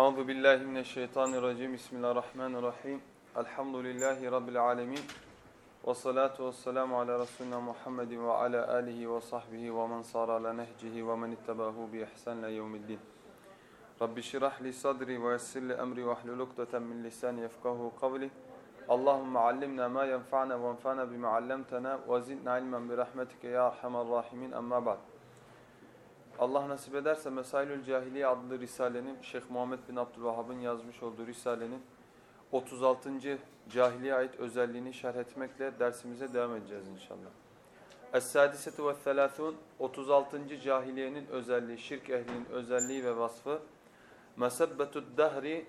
Euzu billahi mineşşeytanirracim. Bismillahirrahmanirrahim. Elhamdülillahi rabbil alamin. Ve salatu vesselamu ala resulina Muhammedin ve ala alihi ve sahbihi ve men sara ala nehcihi ve men ittabahu bi ihsan ila yevmiddin. Rabbi şirah li sadri ve yessir li emri ve hlul ukdeten min lisani yefkahu kavli. Allahumme allimna ma yenfa'na ve enfa'na bima allamtana ve zidna ilmen bi rahmetike ya erhamer rahimin. Amma ba'd. Allah nasip ederse Mesailül Cahiliye adlı Risale'nin Şeyh Muhammed bin Abdülvahhab'ın yazmış olduğu Risale'nin 36. cahiliye ait özelliğini şerh etmekle dersimize devam edeceğiz inşallah. Es-Sadisetu ve Thelâthûn 36. cahiliyenin özelliği, şirk ehlinin özelliği ve vasfı Mesebbetud dehri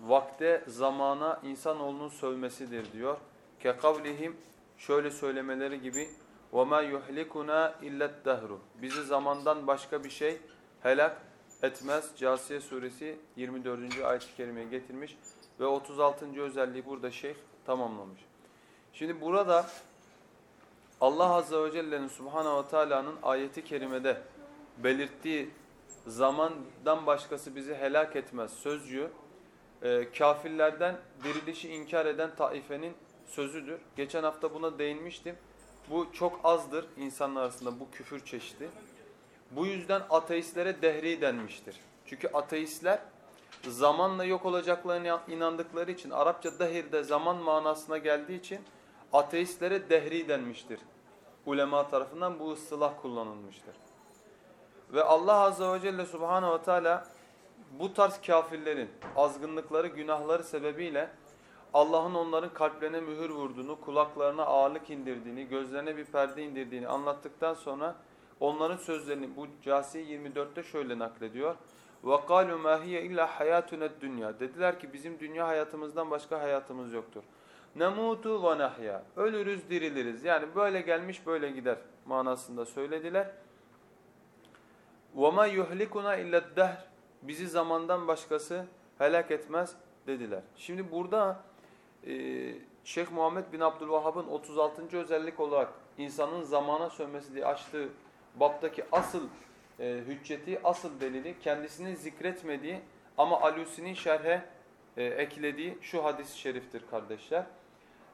vakte, zamana insanoğlunun sövmesidir diyor. Ke kavlihim şöyle söylemeleri gibi وَمَا يُحْلِكُنَا اِلَّا الدَّهْرُ Bizi zamandan başka bir şey helak etmez. Casiye suresi 24. ayet-i kerimeye getirmiş ve 36. özelliği burada şeyh tamamlamış. Şimdi burada Allah Azze ve Celle'nin Subhanahu ve Teala'nın ayeti kerimede belirttiği zamandan başkası bizi helak etmez sözcüğü e, kafirlerden dirilişi inkar eden taifenin sözüdür. Geçen hafta buna değinmiştim. Bu çok azdır insanlar arasında bu küfür çeşidi. Bu yüzden ateistlere dehri denmiştir. Çünkü ateistler zamanla yok olacaklarına inandıkları için Arapça dehir de zaman manasına geldiği için ateistlere dehri denmiştir. Ulema tarafından bu ıstılah kullanılmıştır. Ve Allah Azze ve Celle Subhanahu ve Teala bu tarz kafirlerin azgınlıkları, günahları sebebiyle Allah'ın onların kalplerine mühür vurduğunu, kulaklarına ağırlık indirdiğini, gözlerine bir perde indirdiğini anlattıktan sonra onların sözlerini bu Casiye 24'te şöyle naklediyor. وَقَالُوا مَا هِيَ اِلَّا حَيَاتُنَا dünya Dediler ki bizim dünya hayatımızdan başka hayatımız yoktur. نَمُوتُ وَنَحْيَا Ölürüz, diriliriz. Yani böyle gelmiş böyle gider manasında söylediler. وَمَا يُهْلِكُنَا اِلَّا الدَّهْرِ Bizi zamandan başkası helak etmez dediler. Şimdi burada ee, Şeyh Muhammed bin Abdülvahhab'ın 36. özellik olarak insanın zamana sönmesi diye açtığı baptaki asıl e, hücceti, asıl delili kendisini zikretmediği ama Alusi'nin şerhe e, eklediği şu hadis-i şeriftir kardeşler.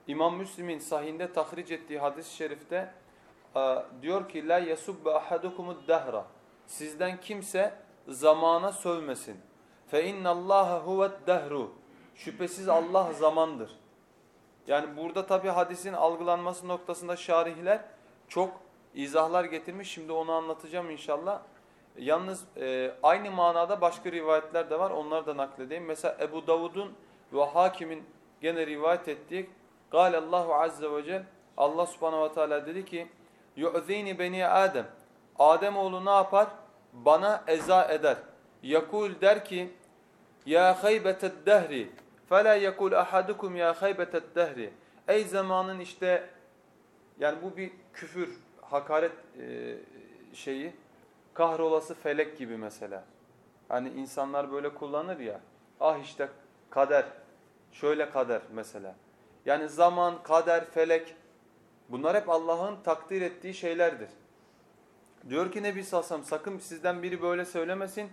İmam Müslim'in sahinde tahric ettiği hadis-i şerifte e, diyor ki la yasubbe ahadukumud dahra. Sizden kimse zamana sövmesin. Fe innallaha huve'd dahru. Şüphesiz Allah zamandır. Yani burada tabi hadisin algılanması noktasında şarihler çok izahlar getirmiş. Şimdi onu anlatacağım inşallah. Yalnız e, aynı manada başka rivayetler de var. Onları da nakledeyim. Mesela Ebu Davud'un ve Hakim'in gene rivayet ettiği Allahu azze ve cel Allah subhanahu ve teala dedi ki yu'zini beni Adem Adem oğlu ne yapar? Bana eza eder. Yakul der ki ya haybeted dehri فَلَا يَقُولْ أَحَدُكُمْ يَا خَيْبَةَ الدَّهْرِ Ey zamanın işte yani bu bir küfür, hakaret e, şeyi kahrolası felek gibi mesela. Hani insanlar böyle kullanır ya. Ah işte kader, şöyle kader mesela. Yani zaman, kader, felek bunlar hep Allah'ın takdir ettiği şeylerdir. Diyor ki Nebi Sassam sakın sizden biri böyle söylemesin.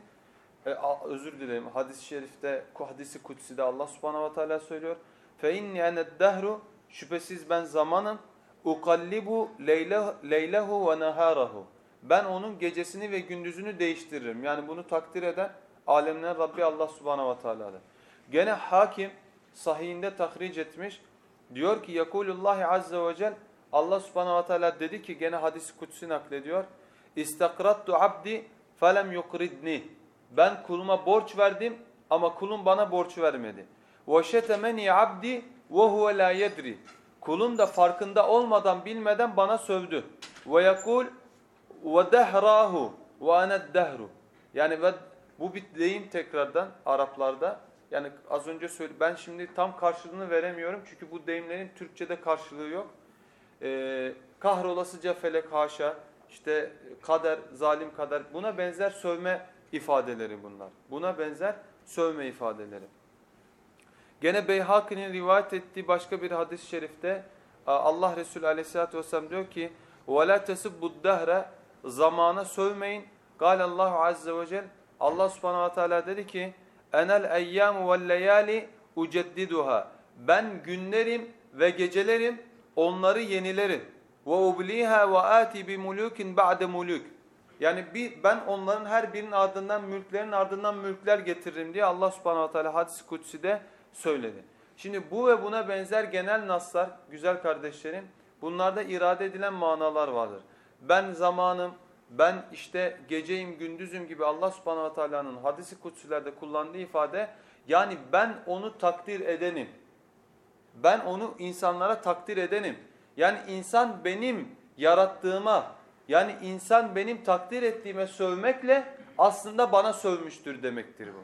E, özür dilerim hadis-i şerifte hadisi kutsi'de Allah subhanahu ve teala söylüyor. Fe inni ene'd-dehru şüphesiz ben zamanım ukallibu leylehu ve naharahu. Ben onun gecesini ve gündüzünü değiştiririm. Yani bunu takdir eden alemlerin Rabbi Allah subhanahu ve teala'dır. Gene hakim sahihinde tahric etmiş. Diyor ki yakulullahi azze ve cel Allah subhanahu ve teala dedi ki gene hadis kutsi naklediyor. İstakrattu abdi felem yukridni. Ben kuluma borç verdim ama kulum bana borç vermedi. وَشَتَمَنِي abdi وَهُوَ لَا يَدْرِ Kulum da farkında olmadan bilmeden bana sövdü. وَيَقُولُ وَدَهْرَاهُ وَاَنَ الدَّهْرُ Yani ve bu bir deyim tekrardan Araplarda. Yani az önce söyledim. Ben şimdi tam karşılığını veremiyorum. Çünkü bu deyimlerin Türkçe'de karşılığı yok. Ee, kahrolasıca felek haşa, işte kader, zalim kader. Buna benzer sövme ifadeleri bunlar. Buna benzer sövme ifadeleri. Gene Beyhaki'nin rivayet ettiği başka bir hadis-i şerifte Allah Resulü aleyhissalatü vesselam diyor ki وَلَا تَسِبُّ الدَّهْرَ Zamana sövmeyin. Allahu azze ve cel Allah subhanahu ve teala dedi ki enel eyyamu vel leyali uceddiduha. Ben günlerim ve gecelerim onları yenilerim. Ve ubliha ve ati bi mulukin ba'de muluk. yani bir, ben onların her birinin ardından mülklerin ardından mülkler getiririm diye Allah subhanahu teala hadis-i kutsi'de söyledi. Şimdi bu ve buna benzer genel naslar güzel kardeşlerim bunlarda irade edilen manalar vardır. Ben zamanım, ben işte geceyim, gündüzüm gibi Allah subhanahu teala'nın hadisi kutsilerde kullandığı ifade yani ben onu takdir edenim. Ben onu insanlara takdir edenim. Yani insan benim yarattığıma, yani insan benim takdir ettiğime sövmekle aslında bana sövmüştür demektir bu.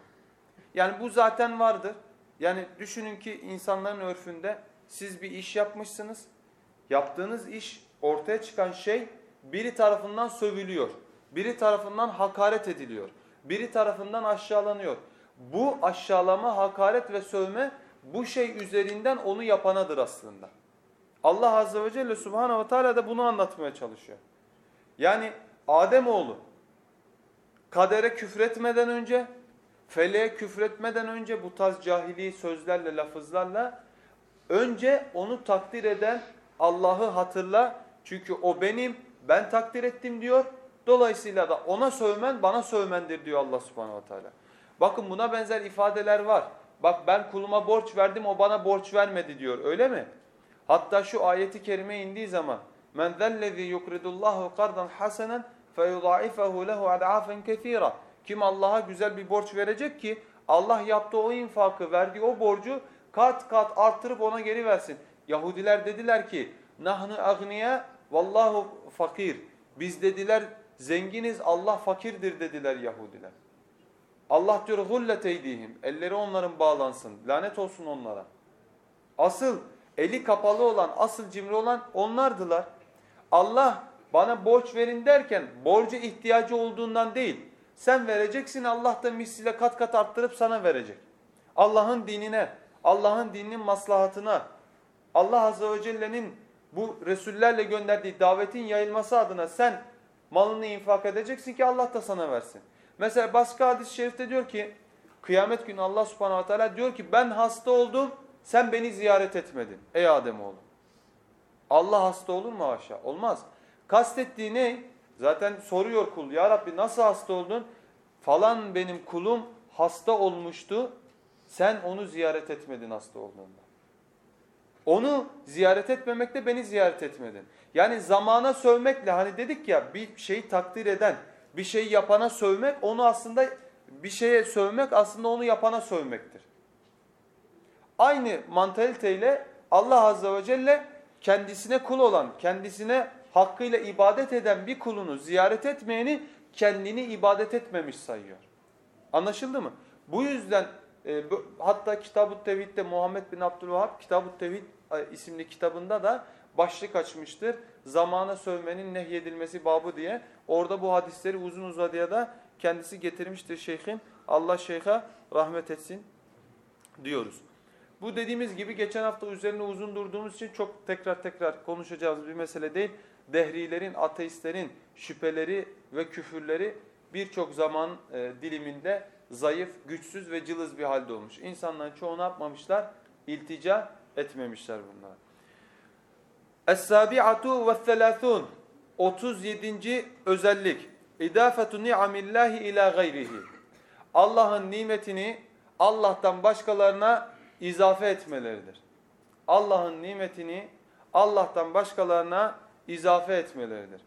Yani bu zaten vardır. Yani düşünün ki insanların örfünde siz bir iş yapmışsınız. Yaptığınız iş ortaya çıkan şey biri tarafından sövülüyor. Biri tarafından hakaret ediliyor. Biri tarafından aşağılanıyor. Bu aşağılama, hakaret ve sövme bu şey üzerinden onu yapanadır aslında. Allah Azze ve Celle Subhanahu ve Teala da bunu anlatmaya çalışıyor. Yani Ademoğlu kadere küfretmeden önce, feleğe küfretmeden önce bu tarz cahili sözlerle, lafızlarla önce onu takdir eden Allah'ı hatırla. Çünkü o benim, ben takdir ettim diyor. Dolayısıyla da ona sövmen bana sövmendir diyor Allah subhanahu wa ta'ala. Bakın buna benzer ifadeler var. Bak ben kuluma borç verdim o bana borç vermedi diyor öyle mi? Hatta şu ayeti kerime indiği zaman men zellezî yukridullahu kardan hasanen feyudâifehu lehu ad'afen kethîra. Kim Allah'a güzel bir borç verecek ki Allah yaptığı o infakı verdiği o borcu kat kat arttırıp ona geri versin. Yahudiler dediler ki nahnu agniya vallahu fakir. Biz dediler zenginiz Allah fakirdir dediler Yahudiler. Allah diyor gullet eydihim. Elleri onların bağlansın. Lanet olsun onlara. Asıl eli kapalı olan, asıl cimri olan onlardılar. Allah bana borç verin derken borca ihtiyacı olduğundan değil. Sen vereceksin Allah da misliyle kat kat arttırıp sana verecek. Allah'ın dinine, Allah'ın dininin maslahatına, Allah Azze ve Celle'nin bu Resullerle gönderdiği davetin yayılması adına sen malını infak edeceksin ki Allah da sana versin. Mesela başka hadis-i şerifte diyor ki kıyamet günü Allah subhanahu wa ta'ala diyor ki ben hasta oldum sen beni ziyaret etmedin ey Ademoğlu. Allah hasta olur mu haşa? Olmaz. Kastettiği ne? Zaten soruyor kul ya Rabbi nasıl hasta oldun? Falan benim kulum hasta olmuştu sen onu ziyaret etmedin hasta olduğunda. Onu ziyaret etmemekle beni ziyaret etmedin. Yani zamana sövmekle hani dedik ya bir şeyi takdir eden, bir şeyi yapana sövmek onu aslında bir şeye sövmek aslında onu yapana sövmektir. Aynı mantaliteyle Allah Azze ve Celle kendisine kul olan, kendisine hakkıyla ibadet eden bir kulunu ziyaret etmeyeni kendini ibadet etmemiş sayıyor. Anlaşıldı mı? Bu yüzden e, bu, hatta Kitab-ı Tevhid'de Muhammed bin Abdülvahhab Kitab-ı Tevhid e, isimli kitabında da başlık açmıştır. Zamana sövmenin nehyedilmesi babı diye. Orada bu hadisleri uzun uzadıya da kendisi getirmiştir şeyhin. Allah şeyha rahmet etsin diyoruz. Bu dediğimiz gibi geçen hafta üzerine uzun durduğumuz için çok tekrar tekrar konuşacağımız bir mesele değil. Dehrilerin, ateistlerin şüpheleri ve küfürleri birçok zaman e, diliminde zayıf, güçsüz ve cılız bir halde olmuş. İnsanların çoğu ne yapmamışlar? İltica etmemişler bunlar. Es-sabi'atu ve 37. özellik. İdafetu ni'amillahi ila gayrihi. Allah'ın nimetini Allah'tan başkalarına izafe etmeleridir. Allah'ın nimetini Allah'tan başkalarına izafe etmeleridir.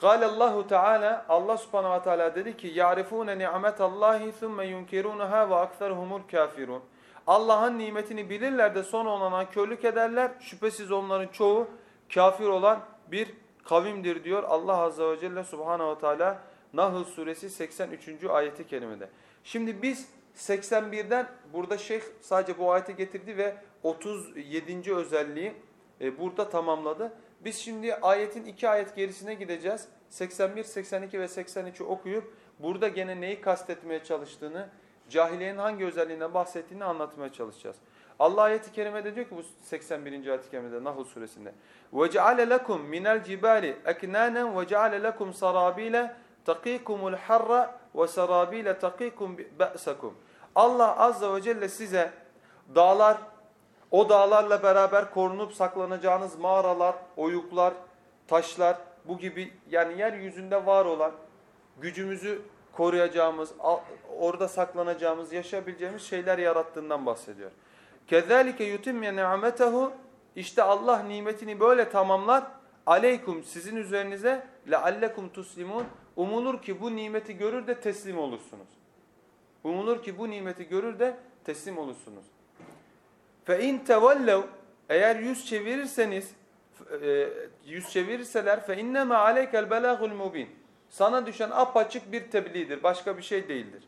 قال الله Teala Allah Subhanahu ve Teala dedi ki yarifune ni'metallahi thumma yunkirunaha ve akseruhumul kafirun. Allah'ın nimetini bilirler de sonra ona körlük ederler. Şüphesiz onların çoğu kafir olan bir kavimdir diyor Allah Azze ve Celle Subhanahu ve Teala Nahl suresi 83. ayeti kerimede. Şimdi biz 81'den burada şeyh sadece bu ayeti getirdi ve 37. özelliği e, burada tamamladı. Biz şimdi ayetin iki ayet gerisine gideceğiz. 81, 82 ve 83'ü okuyup burada gene neyi kastetmeye çalıştığını, cahiliyenin hangi özelliğinden bahsettiğini anlatmaya çalışacağız. Allah ayeti kerimede diyor ki bu 81. ayet-i kerimede Nahl suresinde. وَجَعَلَ لَكُمْ مِنَ الْجِبَالِ اَكْنَانًا وَجَعَلَ لَكُمْ سَرَابِيلَ تَقِيكُمُ الْحَرَّ ve serabile takikum ba'sakum. Allah azza ve celle size dağlar o dağlarla beraber korunup saklanacağınız mağaralar, oyuklar, taşlar bu gibi yani yeryüzünde var olan gücümüzü koruyacağımız, orada saklanacağımız, yaşayabileceğimiz şeyler yarattığından bahsediyor. Kezalike yutimye ni'metehu işte Allah nimetini böyle tamamlar. Aleykum sizin üzerinize leallekum tuslimun Umulur ki bu nimeti görür de teslim olursunuz. Umulur ki bu nimeti görür de teslim olursunuz. Fe in tevellev eğer yüz çevirirseniz e, yüz çevirirseler fe innema aleykel belagul mubin. Sana düşen apaçık bir tebliğdir. Başka bir şey değildir.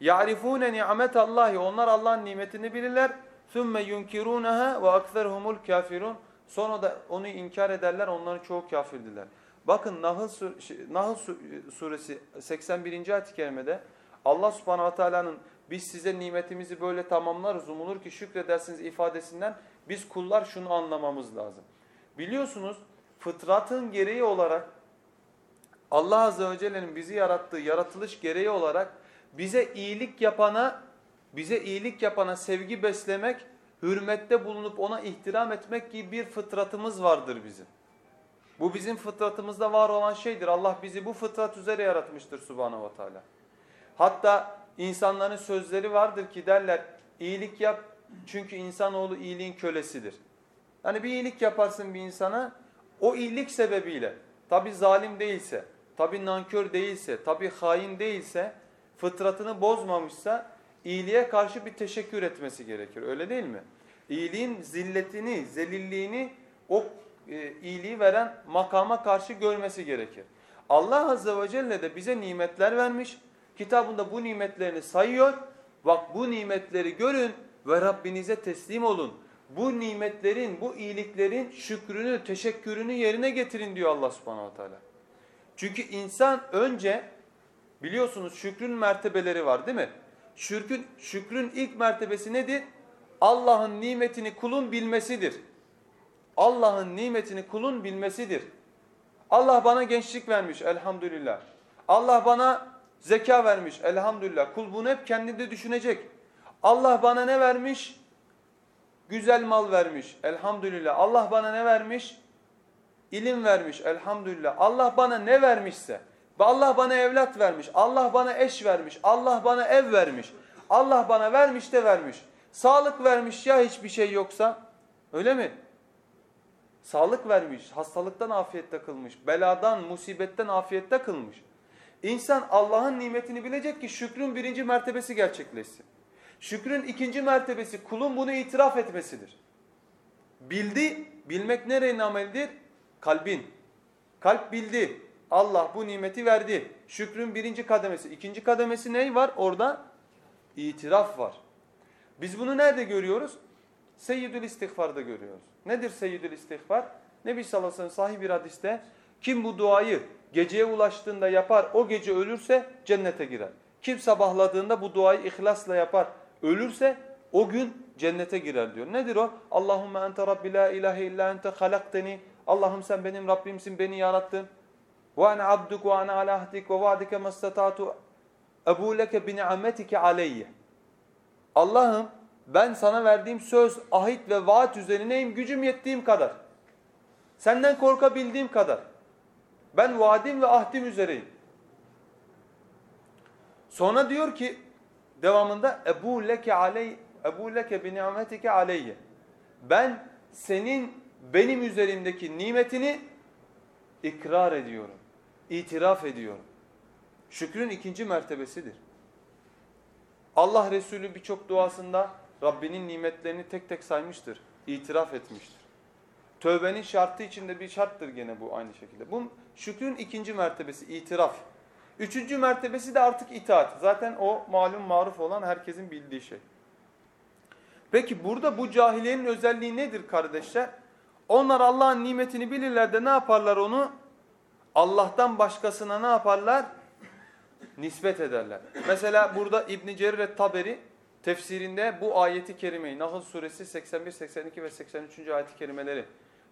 Ya'rifune ni'metallahi. Onlar Allah'ın nimetini bilirler. Sümme yunkirunaha ve akseruhumul kafirun. Sonra da onu inkar ederler. Onların çoğu kafirdiler. Bakın Nahl, Nahl suresi 81. ayet-i kerimede Allah subhanahu wa ta'ala'nın biz size nimetimizi böyle tamamlarız umulur ki şükredersiniz ifadesinden biz kullar şunu anlamamız lazım. Biliyorsunuz fıtratın gereği olarak Allah azze ve celle'nin bizi yarattığı yaratılış gereği olarak bize iyilik yapana bize iyilik yapana sevgi beslemek, hürmette bulunup ona ihtiram etmek gibi bir fıtratımız vardır bizim. Bu bizim fıtratımızda var olan şeydir. Allah bizi bu fıtrat üzere yaratmıştır subhanahu wa ta'ala. Hatta insanların sözleri vardır ki derler iyilik yap çünkü insanoğlu iyiliğin kölesidir. Yani bir iyilik yaparsın bir insana o iyilik sebebiyle tabi zalim değilse, tabi nankör değilse, tabi hain değilse, fıtratını bozmamışsa iyiliğe karşı bir teşekkür etmesi gerekir. Öyle değil mi? İyiliğin zilletini, zelilliğini o e, iyiliği veren makama karşı görmesi gerekir. Allah Azze ve Celle de bize nimetler vermiş. Kitabında bu nimetlerini sayıyor. Bak bu nimetleri görün ve Rabbinize teslim olun. Bu nimetlerin, bu iyiliklerin şükrünü, teşekkürünü yerine getirin diyor Allah subhanahu teala. Çünkü insan önce biliyorsunuz şükrün mertebeleri var değil mi? Şükrün, şükrün ilk mertebesi nedir? Allah'ın nimetini kulun bilmesidir. Allah'ın nimetini kulun bilmesidir. Allah bana gençlik vermiş elhamdülillah. Allah bana zeka vermiş elhamdülillah. Kul bunu hep kendinde düşünecek. Allah bana ne vermiş? Güzel mal vermiş elhamdülillah. Allah bana ne vermiş? İlim vermiş elhamdülillah. Allah bana ne vermişse Allah bana evlat vermiş. Allah bana eş vermiş. Allah bana ev vermiş. Allah bana vermiş de vermiş. Sağlık vermiş ya hiçbir şey yoksa. Öyle mi? Sağlık vermiş. Hastalıktan afiyette kılmış. Beladan, musibetten afiyette kılmış. İnsan Allah'ın nimetini bilecek ki şükrün birinci mertebesi gerçekleşsin. Şükrün ikinci mertebesi kulun bunu itiraf etmesidir. Bildi, bilmek nerenin amelidir? Kalbin. Kalp bildi. Allah bu nimeti verdi. Şükrün birinci kademesi. İkinci kademesi ney var? Orada itiraf var. Biz bunu nerede görüyoruz? Seyyidül istiğfarda görüyoruz. Nedir seyyidül istiğfar? Nebi sallallahu aleyhi ve sellem sahih bir hadiste kim bu duayı geceye ulaştığında yapar o gece ölürse cennete girer. Kim sabahladığında bu duayı ihlasla yapar ölürse o gün cennete girer diyor. Nedir o? Allahümme ente rabbi la ilahe illa ente halakteni. Allah'ım sen benim Rabbimsin beni yarattın. Ve ana abduk ve ana ala ve vaadike mestatatu ebu leke bi ni'metike aleyye. Allah'ım ben sana verdiğim söz, ahit ve vaat üzerineyim gücüm yettiğim kadar. Senden korkabildiğim kadar. Ben vaadim ve ahdim üzereyim. Sonra diyor ki devamında ebu leke aley ebu leke bi ni'metike aleyye. Ben senin benim üzerimdeki nimetini ikrar ediyorum itiraf ediyorum. Şükrün ikinci mertebesidir. Allah Resulü birçok duasında Rabbinin nimetlerini tek tek saymıştır, itiraf etmiştir. Tövbenin şartı içinde bir şarttır gene bu aynı şekilde. Bu şükrün ikinci mertebesi itiraf. Üçüncü mertebesi de artık itaat. Zaten o malum maruf olan herkesin bildiği şey. Peki burada bu cahiliyenin özelliği nedir kardeşler? Onlar Allah'ın nimetini bilirler de ne yaparlar onu? Allah'tan başkasına ne yaparlar? Nispet ederler. Mesela burada İbn Cerir et-Taberi tefsirinde bu ayeti kerimeyi Nahl suresi 81, 82 ve 83. ayeti kerimeleri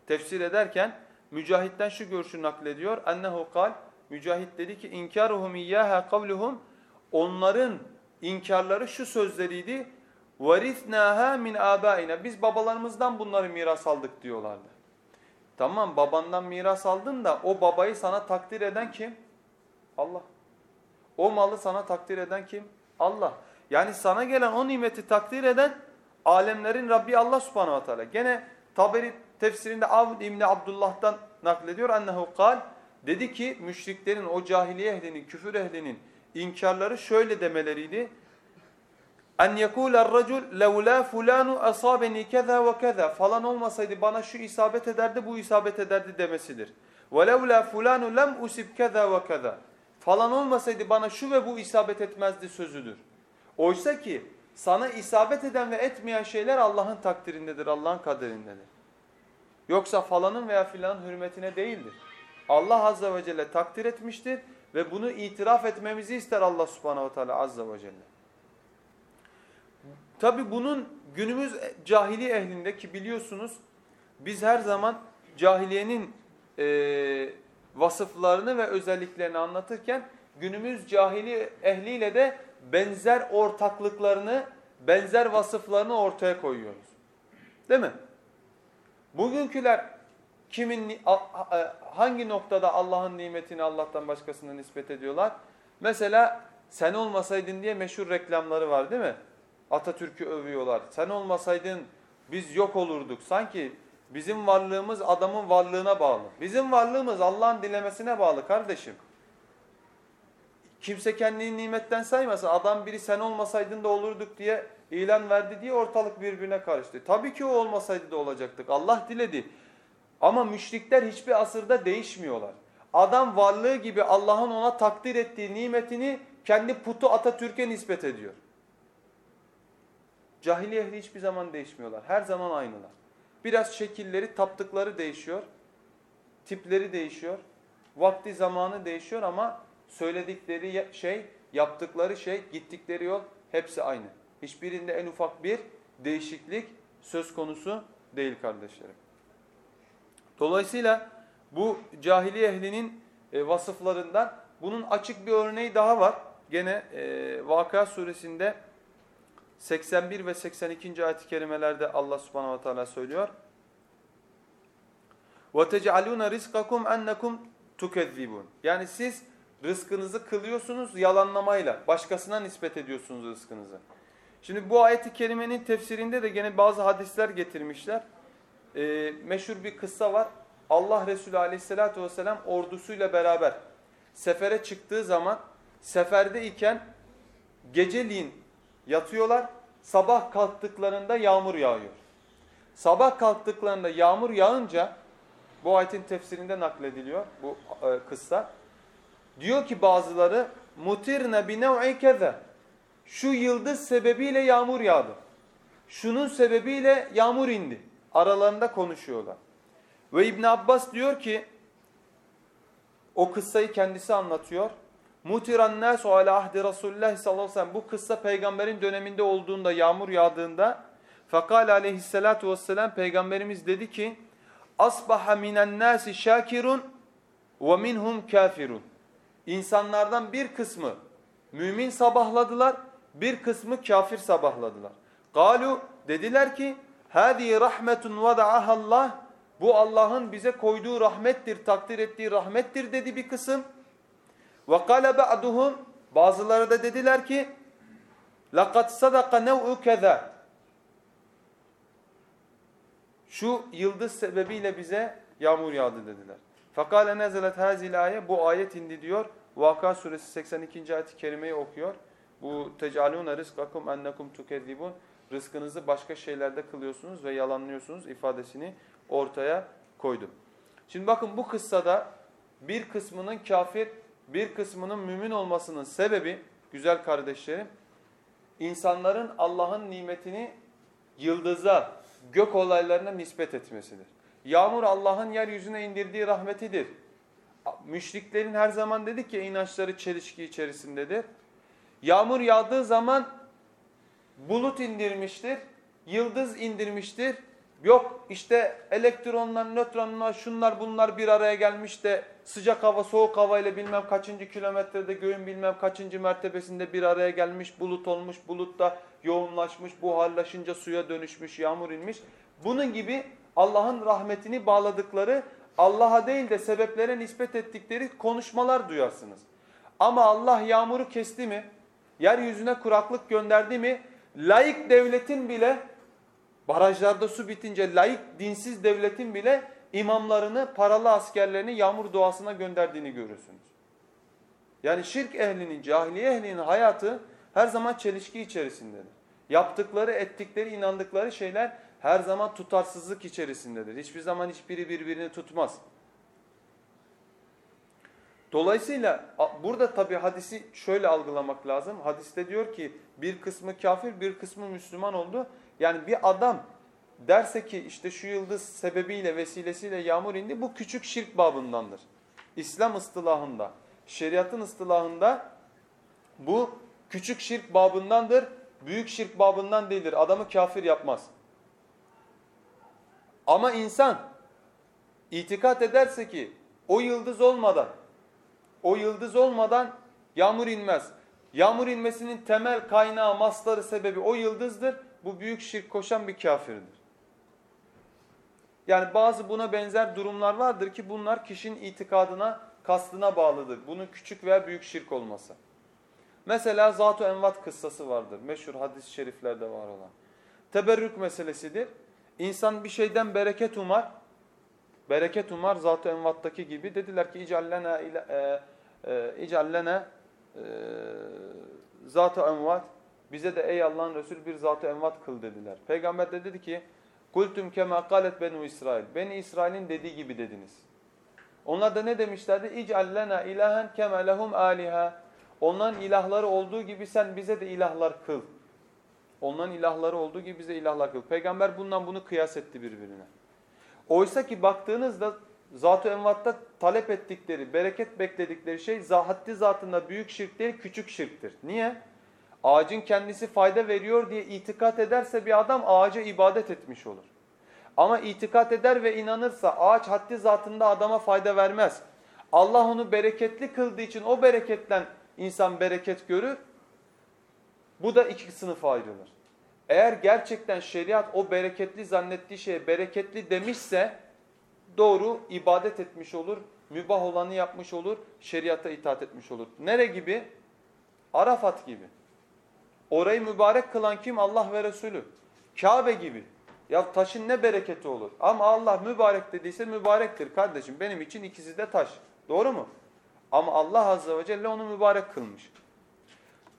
tefsir ederken Mücahit'ten şu görüşü naklediyor. Ennehu kal Mücahit dedi ki inkaruhum iyyaha kavluhum onların inkarları şu sözleriydi. Varisnaha min abaina. Biz babalarımızdan bunları miras aldık diyorlardı. Tamam babandan miras aldın da o babayı sana takdir eden kim? Allah. O malı sana takdir eden kim? Allah. Yani sana gelen o nimeti takdir eden alemlerin Rabbi Allah subhanahu wa ta'ala. Gene Taberi tefsirinde Avd İbni Abdullah'tan naklediyor. Ennehu kal. Dedi ki müşriklerin, o cahiliye ehlinin, küfür ehlinin inkarları şöyle demeleriydi. En yekuler racul levla fulanu asabeni keza ve keza. Falan olmasaydı bana şu isabet ederdi, bu isabet ederdi demesidir. Ve levla fulanu lem usib keza ve keza. Falan olmasaydı bana şu ve bu isabet etmezdi sözüdür. Oysa ki sana isabet eden ve etmeyen şeyler Allah'ın takdirindedir, Allah'ın kaderindedir. Yoksa falanın veya filanın hürmetine değildir. Allah azze ve celle takdir etmiştir ve bunu itiraf etmemizi ister Allah subhanahu teala azze ve celle. Tabi bunun günümüz cahili ehlinde ki biliyorsunuz biz her zaman cahiliyenin e, vasıflarını ve özelliklerini anlatırken günümüz cahili ehliyle de benzer ortaklıklarını, benzer vasıflarını ortaya koyuyoruz. Değil mi? Bugünküler kimin hangi noktada Allah'ın nimetini Allah'tan başkasına nispet ediyorlar? Mesela sen olmasaydın diye meşhur reklamları var değil mi? Atatürk'ü övüyorlar. Sen olmasaydın biz yok olurduk. Sanki bizim varlığımız adamın varlığına bağlı. Bizim varlığımız Allah'ın dilemesine bağlı kardeşim. Kimse kendini nimetten saymasın. Adam biri sen olmasaydın da olurduk diye ilan verdi diye ortalık birbirine karıştı. Tabii ki o olmasaydı da olacaktık. Allah diledi. Ama müşrikler hiçbir asırda değişmiyorlar. Adam varlığı gibi Allah'ın ona takdir ettiği nimetini kendi putu Atatürk'e nispet ediyor. Cahiliye ehli hiçbir zaman değişmiyorlar. Her zaman aynılar. Biraz şekilleri, taptıkları değişiyor. Tipleri değişiyor. Vakti zamanı değişiyor ama söyledikleri şey, yaptıkları şey, gittikleri yol hepsi aynı. Hiçbirinde en ufak bir değişiklik söz konusu değil kardeşlerim. Dolayısıyla bu cahiliye ehlinin e, vasıflarından bunun açık bir örneği daha var. Gene e, Vakıa suresinde 81 ve 82. ayet-i kerimelerde Allah subhanahu ve teala söylüyor. وَتَجْعَلُونَ رِزْقَكُمْ اَنَّكُمْ تُكَذِّبُونَ Yani siz rızkınızı kılıyorsunuz yalanlamayla. Başkasına nispet ediyorsunuz rızkınızı. Şimdi bu ayeti kerimenin tefsirinde de gene bazı hadisler getirmişler. Ee, meşhur bir kıssa var. Allah Resulü aleyhissalatü vesselam ordusuyla beraber sefere çıktığı zaman seferde iken geceliğin yatıyorlar. Sabah kalktıklarında yağmur yağıyor. Sabah kalktıklarında yağmur yağınca bu ayetin tefsirinde naklediliyor bu e, kıssa. Diyor ki bazıları mutirne bi nev'i keza. Şu yıldız sebebiyle yağmur yağdı. Şunun sebebiyle yağmur indi. Aralarında konuşuyorlar. Ve İbn Abbas diyor ki o kıssayı kendisi anlatıyor. Mutiran nasu ala ahdi Resulullah sallallahu aleyhi ve sellem. Bu kıssa peygamberin döneminde olduğunda yağmur yağdığında fakal aleyhissalatu vesselam peygamberimiz dedi ki asbaha minen nasi şakirun ve minhum kafirun insanlardan bir kısmı mümin sabahladılar, bir kısmı kafir sabahladılar. Galu dediler ki hadi rahmetun vada'aha Allah. Bu Allah'ın bize koyduğu rahmettir, takdir ettiği rahmettir dedi bir kısım. Ve kale ba'duhum bazıları da dediler ki laqad sadaka nev'u keza. Şu yıldız sebebiyle bize yağmur yağdı dediler. Fakale nezelet hazil aye bu ayet indi diyor. Vaka suresi 82. ayet-i kerimeyi okuyor. Bu tecaluna rizkakum ennekum tukezzibun rızkınızı başka şeylerde kılıyorsunuz ve yalanlıyorsunuz ifadesini ortaya koydu. Şimdi bakın bu kıssada bir kısmının kafir, bir kısmının mümin olmasının sebebi güzel kardeşlerim insanların Allah'ın nimetini yıldıza, gök olaylarına nispet etmesidir. Yağmur Allah'ın yeryüzüne indirdiği rahmetidir. Müşriklerin her zaman dedik ya inançları çelişki içerisindedir. Yağmur yağdığı zaman bulut indirmiştir, yıldız indirmiştir. Yok işte elektronlar, nötronlar, şunlar bunlar bir araya gelmiş de sıcak hava, soğuk hava ile bilmem kaçıncı kilometrede göğün bilmem kaçıncı mertebesinde bir araya gelmiş, bulut olmuş, bulut da yoğunlaşmış, buharlaşınca suya dönüşmüş, yağmur inmiş. Bunun gibi Allah'ın rahmetini bağladıkları, Allah'a değil de sebeplere nispet ettikleri konuşmalar duyarsınız. Ama Allah yağmuru kesti mi, yeryüzüne kuraklık gönderdi mi, laik devletin bile barajlarda su bitince laik dinsiz devletin bile imamlarını, paralı askerlerini yağmur duasına gönderdiğini görürsünüz. Yani şirk ehlinin, cahiliye ehlinin hayatı her zaman çelişki içerisindedir. Yaptıkları, ettikleri, inandıkları şeyler her zaman tutarsızlık içerisindedir. Hiçbir zaman hiçbiri birbirini tutmaz. Dolayısıyla burada tabi hadisi şöyle algılamak lazım. Hadiste diyor ki bir kısmı kafir bir kısmı Müslüman oldu. Yani bir adam derse ki işte şu yıldız sebebiyle vesilesiyle yağmur indi bu küçük şirk babındandır. İslam ıstılahında, şeriatın ıstılahında bu küçük şirk babındandır. Büyük şirk babından değildir. Adamı kafir yapmaz. Ama insan itikat ederse ki o yıldız olmadan o yıldız olmadan yağmur inmez. Yağmur inmesinin temel kaynağı, mastarı, sebebi o yıldızdır. Bu büyük şirk koşan bir kafirdir. Yani bazı buna benzer durumlar vardır ki bunlar kişinin itikadına, kastına bağlıdır. Bunun küçük veya büyük şirk olması. Mesela Zat-ı Envat kıssası vardır. Meşhur hadis-i şeriflerde var olan. Teberrük meselesidir. İnsan bir şeyden bereket umar. Bereket umar Zat-ı Envat'taki gibi. Dediler ki icallena e, e, e, Zat-ı Envat bize de ey Allah'ın Resulü bir Zat-ı Envat kıl dediler. Peygamber de dedi ki kultum kema kalet benu İsrail. Beni İsrail'in dediği gibi dediniz. Onlar da ne demişlerdi? İcallena ilahen kema lehum aliha. Onların ilahları olduğu gibi sen bize de ilahlar kıl. Onların ilahları olduğu gibi bize ilahlar kıl. Peygamber bundan bunu kıyas etti birbirine. Oysa ki baktığınızda Zat-ı Envat'ta talep ettikleri, bereket bekledikleri şey haddi zatında büyük şirk değil, küçük şirktir. Niye? Ağacın kendisi fayda veriyor diye itikat ederse bir adam ağaca ibadet etmiş olur. Ama itikat eder ve inanırsa ağaç haddi zatında adama fayda vermez. Allah onu bereketli kıldığı için o bereketten insan bereket görür. Bu da iki sınıfa ayrılır. Eğer gerçekten şeriat o bereketli zannettiği şeye bereketli demişse doğru ibadet etmiş olur, mübah olanı yapmış olur, şeriata itaat etmiş olur. Nere gibi? Arafat gibi. Orayı mübarek kılan kim? Allah ve Resulü. Kabe gibi. Ya taşın ne bereketi olur? Ama Allah mübarek dediyse mübarektir kardeşim. Benim için ikisi de taş. Doğru mu? Ama Allah Azze ve Celle onu mübarek kılmış.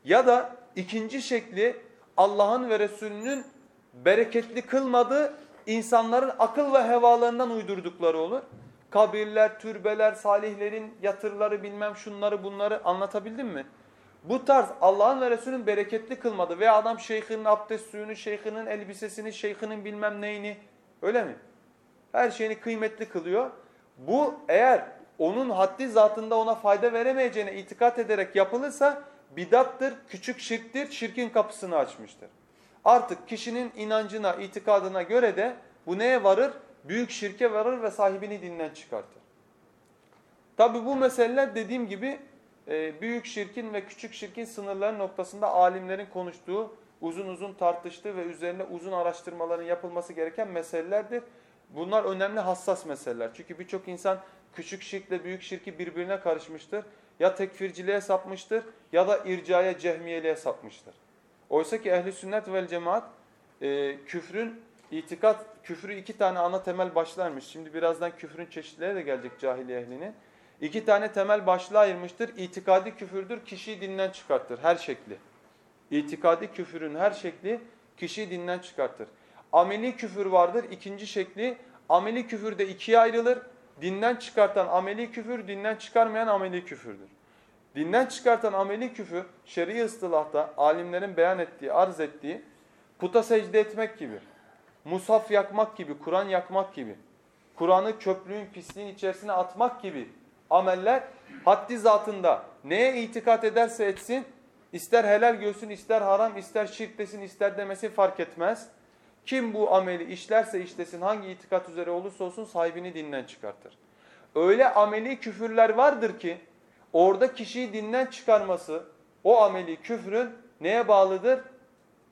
Ya da ikinci şekli Allah'ın ve Resulünün bereketli kılmadığı insanların akıl ve hevalarından uydurdukları olur. Kabirler, türbeler, salihlerin yatırları bilmem şunları bunları anlatabildim mi? Bu tarz Allah'ın ve Resulünün bereketli kılmadı veya adam şeyhinin abdest suyunu, şeyhinin elbisesini, şeyhinin bilmem neyini öyle mi? Her şeyini kıymetli kılıyor. Bu eğer onun haddi zatında ona fayda veremeyeceğine itikat ederek yapılırsa bidattır, küçük şirktir, şirkin kapısını açmıştır. Artık kişinin inancına, itikadına göre de bu neye varır? Büyük şirke varır ve sahibini dinden çıkartır. Tabi bu meseleler dediğim gibi e, büyük şirkin ve küçük şirkin sınırları noktasında alimlerin konuştuğu, uzun uzun tartıştığı ve üzerine uzun araştırmaların yapılması gereken meselelerdir. Bunlar önemli hassas meseleler. Çünkü birçok insan küçük şirkle büyük şirki birbirine karışmıştır. Ya tekfirciliğe sapmıştır ya da ircaya, cehmiyeliğe sapmıştır. Oysa ki ehli sünnet vel cemaat e, küfrün itikat, küfrü iki tane ana temel başlarmış. Şimdi birazdan küfrün çeşitleri de gelecek cahiliye ehlinin. İki tane temel başlığa ayırmıştır. İtikadi küfürdür, kişiyi dinden çıkartır her şekli. İtikadi küfürün her şekli kişiyi dinden çıkartır. Ameli küfür vardır. ikinci şekli ameli küfür de ikiye ayrılır. Dinden çıkartan ameli küfür, dinden çıkarmayan ameli küfürdür. Dinden çıkartan ameli küfür, şer'i ıstılahta alimlerin beyan ettiği, arz ettiği puta secde etmek gibi, musaf yakmak gibi, Kur'an yakmak gibi, Kur'an'ı köprüğün pisliğin içerisine atmak gibi ameller haddi zatında neye itikat ederse etsin, ister helal görsün, ister haram, ister şirk desin, ister demesi fark etmez. Kim bu ameli işlerse işlesin, hangi itikat üzere olursa olsun sahibini dinden çıkartır. Öyle ameli küfürler vardır ki, orada kişiyi dinden çıkarması, o ameli küfrün neye bağlıdır?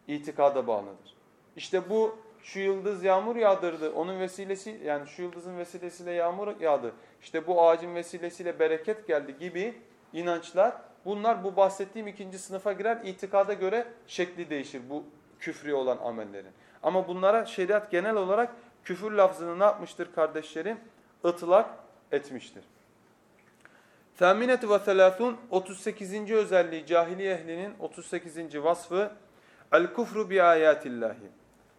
İtikada bağlıdır. İşte bu şu yıldız yağmur yağdırdı. Onun vesilesi yani şu yıldızın vesilesiyle yağmur yağdı. İşte bu ağacın vesilesiyle bereket geldi gibi inançlar bunlar bu bahsettiğim ikinci sınıfa girer. İtikada göre şekli değişir bu küfrü olan amellerin. Ama bunlara şeriat genel olarak küfür lafzını ne yapmıştır kardeşlerim? Itlak etmiştir. Thaminet ve selâthun 38. özelliği cahiliye ehlinin 38. vasfı el kufru bi ayatillahi.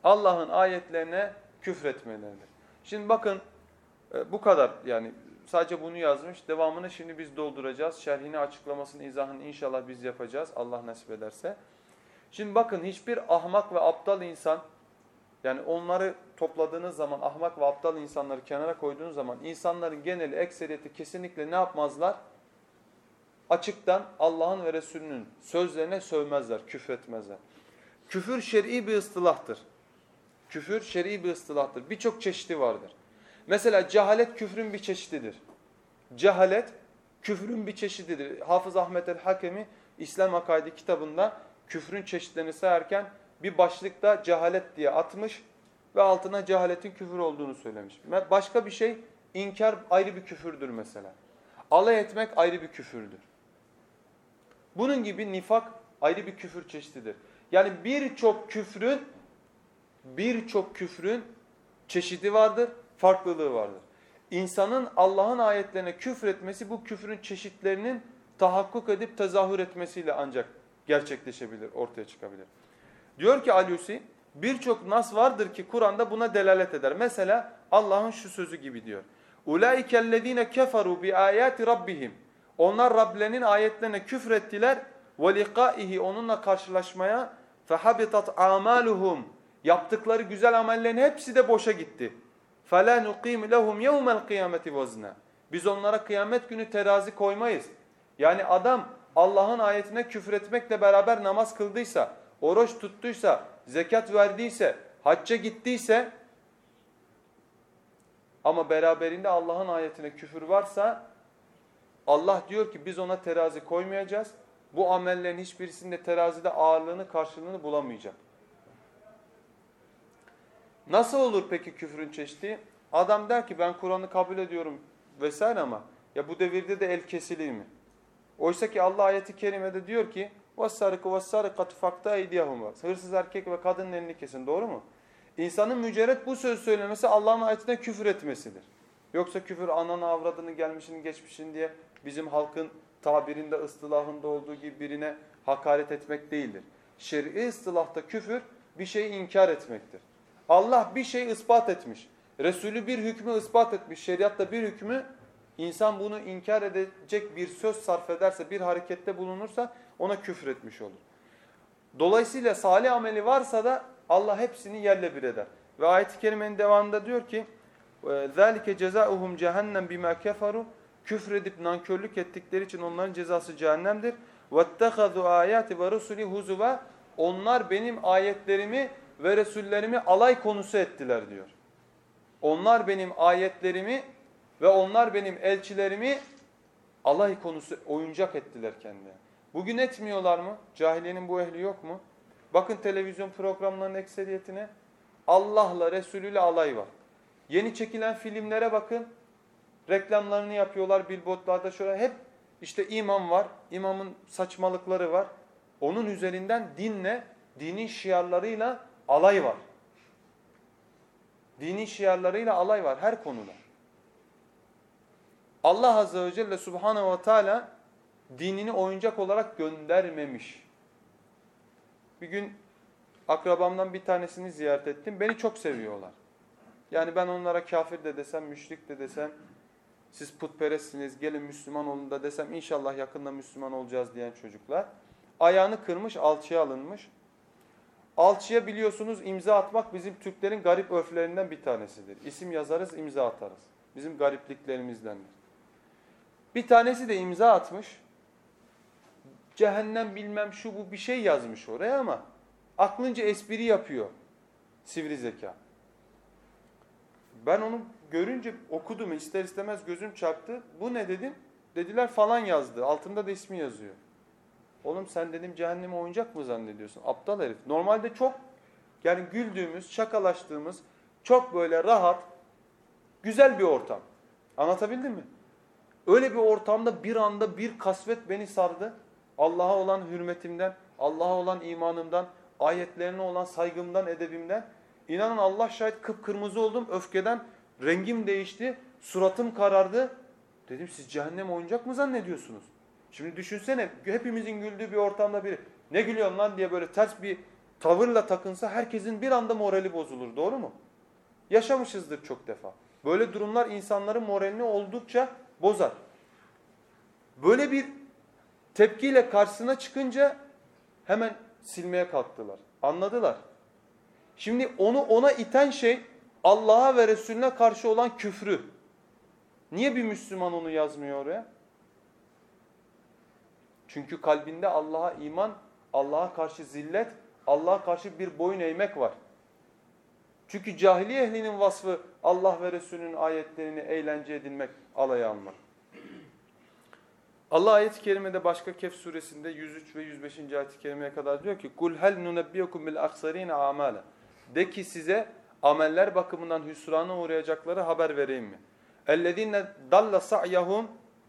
Allah'ın ayetlerine küfretmeleridir. Şimdi bakın e, bu kadar yani sadece bunu yazmış. Devamını şimdi biz dolduracağız. Şerhini, açıklamasını, izahını inşallah biz yapacağız. Allah nasip ederse. Şimdi bakın hiçbir ahmak ve aptal insan yani onları topladığınız zaman ahmak ve aptal insanları kenara koyduğunuz zaman insanların geneli, ekseriyeti kesinlikle ne yapmazlar? Açıktan Allah'ın ve Resulünün sözlerine sövmezler, küfretmezler. Küfür şer'i bir ıstılahtır. Küfür şer'i bir ıstılahtır. Birçok çeşidi vardır. Mesela cehalet küfrün bir çeşididir. Cehalet küfrün bir çeşididir. Hafız Ahmet el-Hakemi İslam Akaidi kitabında küfrün çeşitlerini sayarken bir başlıkta cehalet diye atmış ve altına cehaletin küfür olduğunu söylemiş. Başka bir şey inkar ayrı bir küfürdür mesela. Alay etmek ayrı bir küfürdür. Bunun gibi nifak ayrı bir küfür çeşididir. Yani birçok küfrün birçok küfrün çeşidi vardır, farklılığı vardır. İnsanın Allah'ın ayetlerine küfretmesi bu küfrün çeşitlerinin tahakkuk edip tezahür etmesiyle ancak gerçekleşebilir, ortaya çıkabilir. Diyor ki Alusi, birçok nas vardır ki Kur'an'da buna delalet eder. Mesela Allah'ın şu sözü gibi diyor. اُولَٰئِكَ الَّذ۪ينَ كَفَرُوا بِآيَاتِ رَبِّهِمْ Onlar Rablerinin ayetlerine küfrettiler. وَلِقَائِهِ Onunla karşılaşmaya فَحَبِطَتْ عَمَالُهُمْ Yaptıkları güzel amellerin hepsi de boşa gitti. فَلَا نُقِيمُ لَهُمْ يَوْمَ الْقِيَامَةِ وَزْنًا Biz onlara kıyamet günü terazi koymayız. Yani adam Allah'ın ayetine küfretmekle beraber namaz kıldıysa, oruç tuttuysa, zekat verdiyse, hacca gittiyse ama beraberinde Allah'ın ayetine küfür varsa Allah diyor ki biz ona terazi koymayacağız. Bu amellerin hiçbirisinde terazide ağırlığını karşılığını bulamayacak. Nasıl olur peki küfrün çeşidi? Adam der ki ben Kur'an'ı kabul ediyorum vesaire ama ya bu devirde de el kesilir mi? Oysa ki Allah ayeti kerimede diyor ki وَالسَّارِقُ وَالسَّارِقَةُ فَقْتَا اِدْيَهُمَا Hırsız erkek ve kadının elini kesin. Doğru mu? İnsanın mücerret bu söz söylemesi Allah'ın ayetine küfür etmesidir. Yoksa küfür ananı avradını gelmişini geçmişin diye bizim halkın tabirinde ıstılahında olduğu gibi birine hakaret etmek değildir. Şer'i ıstılahta küfür bir şeyi inkar etmektir. Allah bir şey ispat etmiş. Resulü bir hükmü ispat etmiş. Şeriatta bir hükmü insan bunu inkar edecek bir söz sarf ederse, bir harekette bulunursa ona küfür etmiş olur. Dolayısıyla salih ameli varsa da Allah hepsini yerle bir eder. Ve ayet-i kerimenin devamında diyor ki ذَٰلِكَ جَزَاؤُهُمْ cehennem bima keferu Küfredip nankörlük ettikleri için onların cezası cehennemdir. وَاتَّخَذُوا ayati ve rusuli huzuva Onlar benim ayetlerimi ve Resullerimi alay konusu ettiler diyor. Onlar benim ayetlerimi ve onlar benim elçilerimi alay konusu, oyuncak ettiler kendine. Bugün etmiyorlar mı? Cahiliyenin bu ehli yok mu? Bakın televizyon programlarının ekseriyetine Allah'la Resulüyle alay var. Yeni çekilen filmlere bakın. Reklamlarını yapıyorlar billboardlarda şöyle hep işte imam var. İmamın saçmalıkları var. Onun üzerinden dinle, dinin şiarlarıyla alay var. Dini şiarlarıyla alay var her konuda. Allah Azze ve Celle Subhanahu ve Teala dinini oyuncak olarak göndermemiş. Bir gün akrabamdan bir tanesini ziyaret ettim. Beni çok seviyorlar. Yani ben onlara kafir de desem, müşrik de desem, siz putperestsiniz gelin Müslüman olun da desem inşallah yakında Müslüman olacağız diyen çocuklar. Ayağını kırmış alçıya alınmış. Alçıya biliyorsunuz imza atmak bizim Türklerin garip örflerinden bir tanesidir. İsim yazarız imza atarız. Bizim garipliklerimizdendir. Bir tanesi de imza atmış. Cehennem bilmem şu bu bir şey yazmış oraya ama aklınca espri yapıyor. Sivri zeka. Ben onu görünce okudum ister istemez gözüm çarptı. Bu ne dedim? Dediler falan yazdı. Altında da ismi yazıyor. Oğlum sen dedim cehennemi oyuncak mı zannediyorsun? Aptal herif. Normalde çok yani güldüğümüz, şakalaştığımız, çok böyle rahat, güzel bir ortam. Anlatabildim mi? Öyle bir ortamda bir anda bir kasvet beni sardı. Allah'a olan hürmetimden, Allah'a olan imanımdan, ayetlerine olan saygımdan, edebimden. İnanın Allah şahit kıpkırmızı oldum öfkeden. Rengim değişti, suratım karardı. Dedim siz cehennem oyuncak mı zannediyorsunuz? Şimdi düşünsene hepimizin güldüğü bir ortamda biri ne gülüyorsun lan diye böyle ters bir tavırla takınsa herkesin bir anda morali bozulur. Doğru mu? Yaşamışızdır çok defa. Böyle durumlar insanların moralini oldukça bozar. Böyle bir tepkiyle karşısına çıkınca hemen silmeye kalktılar. Anladılar. Şimdi onu ona iten şey Allah'a ve Resulüne karşı olan küfrü. Niye bir Müslüman onu yazmıyor oraya? Çünkü kalbinde Allah'a iman, Allah'a karşı zillet, Allah'a karşı bir boyun eğmek var. Çünkü cahiliye ehlinin vasfı Allah ve Resulünün ayetlerini eğlence edinmek, alaya almak. Allah ayet-i kerimede başka Kehf suresinde 103 ve 105. ayet-i kerimeye kadar diyor ki kul hel nunebbiyekum bil aksarina amala. De ki size ameller bakımından hüsrana uğrayacakları haber vereyim mi? Ellezine dalla sa'yahum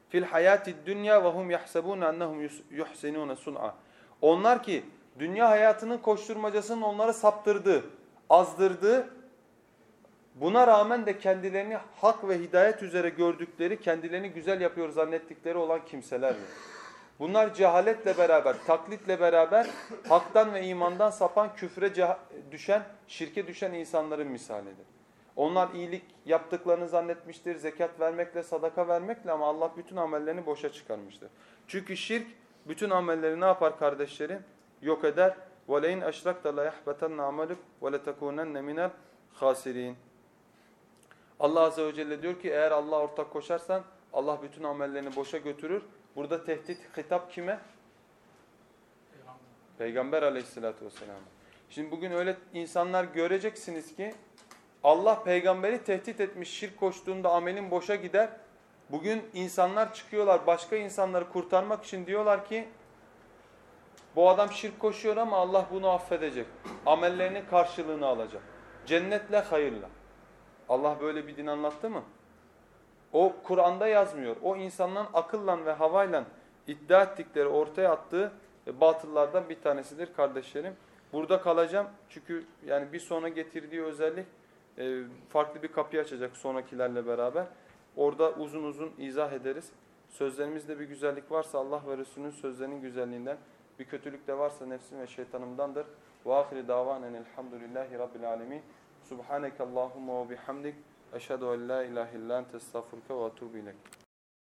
fil hayati dunya ve hum yahsebun ennehum yuhsinun sun'a. Onlar ki dünya hayatının koşturmacasının onları saptırdığı, azdırdığı, buna rağmen de kendilerini hak ve hidayet üzere gördükleri, kendilerini güzel yapıyor zannettikleri olan kimselerdir. Bunlar cehaletle beraber, taklitle beraber haktan ve imandan sapan, küfre düşen, şirke düşen insanların misalidir. Onlar iyilik yaptıklarını zannetmiştir, zekat vermekle, sadaka vermekle ama Allah bütün amellerini boşa çıkarmıştır. Çünkü şirk bütün amelleri ne yapar kardeşlerim? Yok eder. وَلَيْنْ اَشْرَكْتَ لَيَحْبَتَنَّ عَمَلُكْ وَلَتَكُونَنَّ مِنَ الْخَاسِرِينَ Allah Azze ve Celle diyor ki eğer Allah ortak koşarsan Allah bütün amellerini boşa götürür. Burada tehdit, hitap kime? Peygamber, Peygamber aleyhissalatü vesselam. Şimdi bugün öyle insanlar göreceksiniz ki Allah peygamberi tehdit etmiş şirk koştuğunda amelin boşa gider. Bugün insanlar çıkıyorlar başka insanları kurtarmak için diyorlar ki bu adam şirk koşuyor ama Allah bunu affedecek. Amellerinin karşılığını alacak. Cennetle hayırla. Allah böyle bir din anlattı mı? O Kur'an'da yazmıyor. O insanların akılla ve havayla iddia ettikleri ortaya attığı batıllardan bir tanesidir kardeşlerim. Burada kalacağım çünkü yani bir sonra getirdiği özellik e, farklı bir kapı açacak sonrakilerle beraber. Orada uzun uzun izah ederiz. Sözlerimizde bir güzellik varsa Allah ve Resulünün sözlerinin güzelliğinden, bir kötülük de varsa nefsim ve şeytanımdandır. Ve ahiri davanen elhamdülillahi rabbil alemin. Subhaneke Allahumma ve bihamdik. Eşhedü en la ilahe illa ente estağfurke ve etûbü ilek.